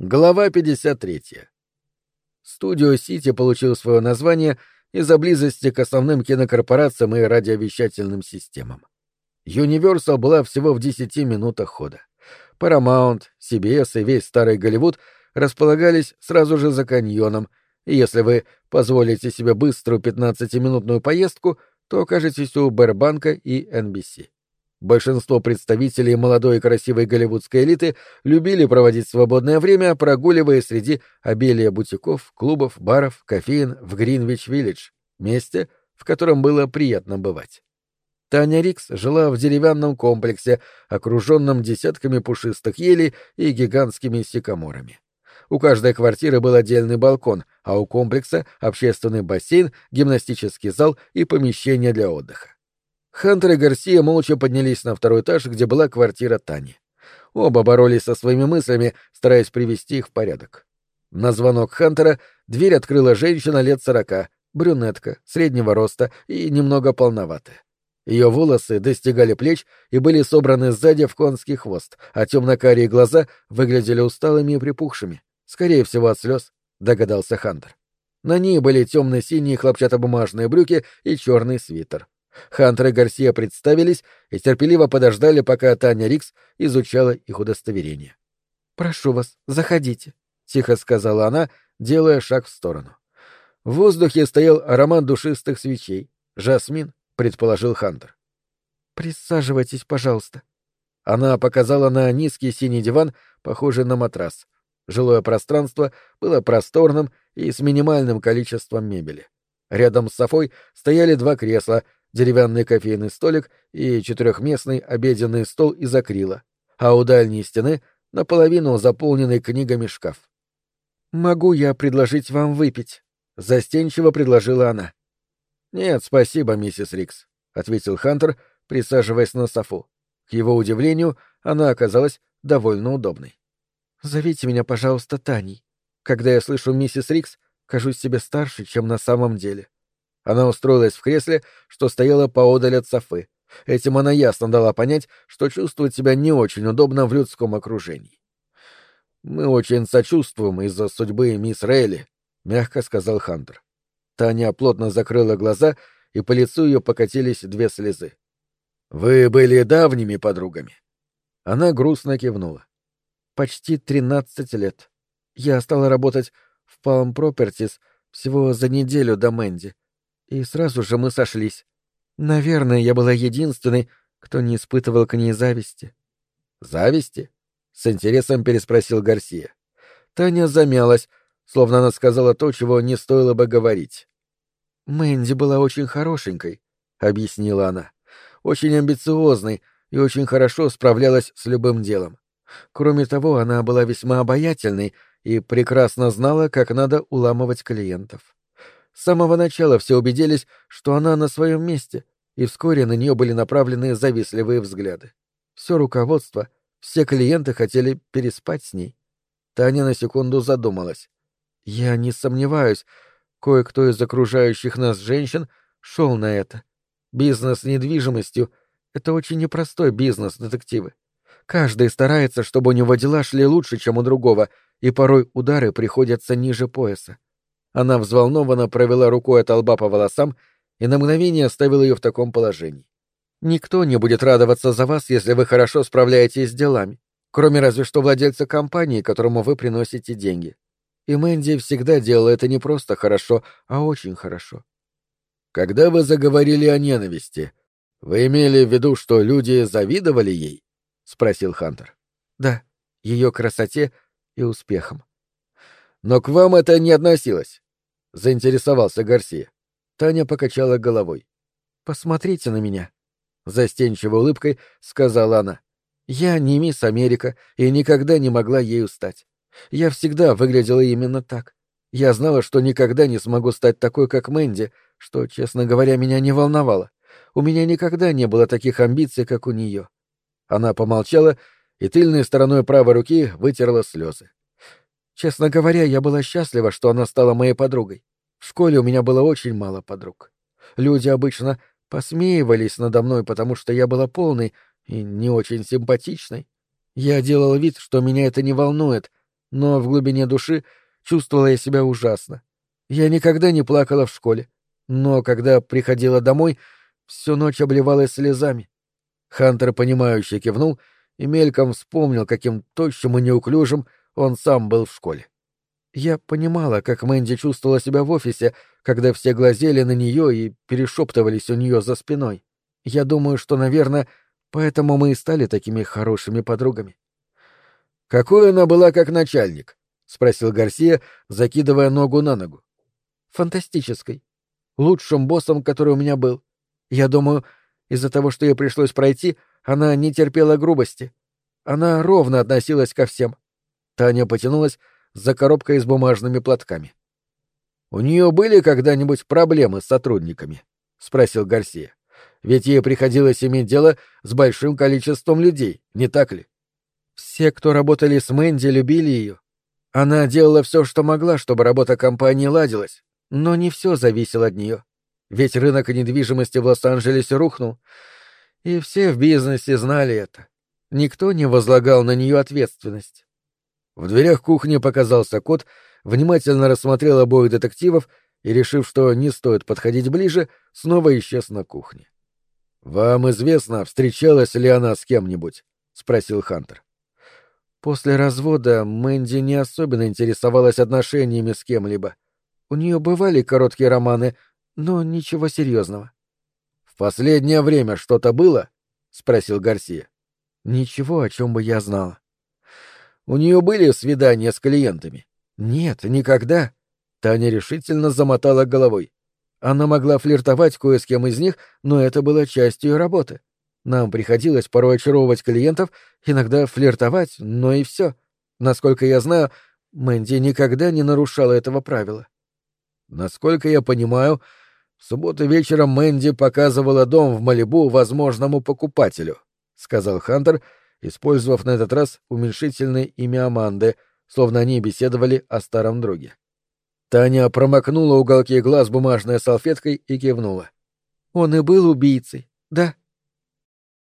Глава 53. Студио Сити получил свое название из-за близости к основным кинокорпорациям и радиовещательным системам. Universal была всего в 10 минутах хода. Paramount, CBS и весь старый Голливуд располагались сразу же за каньоном, и если вы позволите себе быструю 15-минутную поездку, то окажетесь у Бербанка и NBC. Большинство представителей молодой и красивой голливудской элиты любили проводить свободное время, прогуливаясь среди обилия бутиков, клубов, баров, кофеин в Гринвич-Виллидж, месте, в котором было приятно бывать. Таня Рикс жила в деревянном комплексе, окруженном десятками пушистых елей и гигантскими сикаморами. У каждой квартиры был отдельный балкон, а у комплекса — общественный бассейн, гимнастический зал и помещение для отдыха. Хантер и Гарсия молча поднялись на второй этаж, где была квартира Тани. Оба боролись со своими мыслями, стараясь привести их в порядок. На звонок Хантера дверь открыла женщина лет сорока, брюнетка, среднего роста и немного полноватая. Ее волосы достигали плеч и были собраны сзади в конский хвост, а темно-карие глаза выглядели усталыми и припухшими, скорее всего от слез, догадался Хантер. На ней были темно-синие хлопчатобумажные брюки и черный свитер. Хантер и Гарсия представились и терпеливо подождали, пока Таня Рикс изучала их удостоверение. «Прошу вас, заходите», — тихо сказала она, делая шаг в сторону. В воздухе стоял аромат душистых свечей. «Жасмин», — предположил Хантер. «Присаживайтесь, пожалуйста». Она показала на низкий синий диван, похожий на матрас. Жилое пространство было просторным и с минимальным количеством мебели. Рядом с Софой стояли два кресла, деревянный кофейный столик и четырехместный обеденный стол из акрила, а у дальней стены наполовину заполненный книгами шкаф. «Могу я предложить вам выпить?» — застенчиво предложила она. «Нет, спасибо, миссис Рикс», — ответил Хантер, присаживаясь на софу. К его удивлению, она оказалась довольно удобной. «Зовите меня, пожалуйста, Таней. Когда я слышу миссис Рикс, кажусь себе старше, чем на самом деле. Она устроилась в кресле, что стояло поодаль от Софы. Этим она ясно дала понять, что чувствует себя не очень удобно в людском окружении. «Мы очень сочувствуем из-за судьбы мисс Рейли», — мягко сказал Хантер. Таня плотно закрыла глаза, и по лицу ее покатились две слезы. «Вы были давними подругами?» Она грустно кивнула. «Почти тринадцать лет. Я стала работать в Palm Properties всего за неделю до Мэнди и сразу же мы сошлись. Наверное, я была единственной, кто не испытывал к ней зависти. «Зависти?» — с интересом переспросил Гарсия. Таня замялась, словно она сказала то, чего не стоило бы говорить. «Мэнди была очень хорошенькой», — объяснила она. «Очень амбициозной и очень хорошо справлялась с любым делом. Кроме того, она была весьма обаятельной и прекрасно знала, как надо уламывать клиентов. С самого начала все убедились, что она на своем месте, и вскоре на нее были направлены завистливые взгляды. Все руководство, все клиенты хотели переспать с ней. Таня на секунду задумалась. Я не сомневаюсь, кое-кто из окружающих нас женщин шел на это. Бизнес с недвижимостью — это очень непростой бизнес, детективы. Каждый старается, чтобы у него дела шли лучше, чем у другого, и порой удары приходятся ниже пояса. Она взволнованно провела рукой от лба по волосам и на мгновение оставила ее в таком положении. «Никто не будет радоваться за вас, если вы хорошо справляетесь с делами, кроме разве что владельца компании, которому вы приносите деньги. И Мэнди всегда делала это не просто хорошо, а очень хорошо». «Когда вы заговорили о ненависти, вы имели в виду, что люди завидовали ей?» — спросил Хантер. «Да, ее красоте и успехам». «Но к вам это не относилось заинтересовался Гарсия. Таня покачала головой. Посмотрите на меня. Застенчивой улыбкой сказала она. Я не мисс Америка и никогда не могла ею стать. Я всегда выглядела именно так. Я знала, что никогда не смогу стать такой, как Мэнди, что, честно говоря, меня не волновало. У меня никогда не было таких амбиций, как у нее. Она помолчала и тыльной стороной правой руки вытерла слезы. Честно говоря, я была счастлива, что она стала моей подругой. В школе у меня было очень мало подруг. Люди обычно посмеивались надо мной, потому что я была полной и не очень симпатичной. Я делал вид, что меня это не волнует, Но в глубине души чувствовала я себя ужасно. Я никогда не плакала в школе, но когда приходила домой, всю ночь обливалась слезами. Хантер, понимающе кивнул и мельком вспомнил, каким тощим и неуклюжим он сам был в школе. Я понимала, как Мэнди чувствовала себя в офисе, когда все глазели на нее и перешептывались у нее за спиной. Я думаю, что, наверное, поэтому мы и стали такими хорошими подругами. «Какой она была как начальник?» — спросил Гарсия, закидывая ногу на ногу. «Фантастической. Лучшим боссом, который у меня был. Я думаю, из-за того, что ей пришлось пройти, она не терпела грубости. Она ровно относилась ко всем. Таня потянулась за коробкой с бумажными платками. «У нее были когда-нибудь проблемы с сотрудниками?» — спросил Гарсия. «Ведь ей приходилось иметь дело с большим количеством людей, не так ли?» «Все, кто работали с Мэнди, любили ее. Она делала все, что могла, чтобы работа компании ладилась, но не все зависело от нее. Ведь рынок недвижимости в Лос-Анджелесе рухнул, и все в бизнесе знали это. Никто не возлагал на нее ответственность. В дверях кухни показался кот, внимательно рассмотрел обоих детективов и, решив, что не стоит подходить ближе, снова исчез на кухне. «Вам известно, встречалась ли она с кем-нибудь?» — спросил Хантер. После развода Мэнди не особенно интересовалась отношениями с кем-либо. У нее бывали короткие романы, но ничего серьезного. «В последнее время что-то было?» — спросил Гарсия. «Ничего, о чем бы я знала». «У нее были свидания с клиентами?» «Нет, никогда». Таня решительно замотала головой. Она могла флиртовать кое с кем из них, но это было частью ее работы. Нам приходилось порой очаровывать клиентов, иногда флиртовать, но и все. Насколько я знаю, Мэнди никогда не нарушала этого правила. Насколько я понимаю, в субботу вечером Мэнди показывала дом в Малибу возможному покупателю, сказал Хантер, использовав на этот раз уменьшительное имя Аманды, словно они беседовали о старом друге. Таня промокнула уголки глаз бумажной салфеткой и кивнула. Он и был убийцей, да.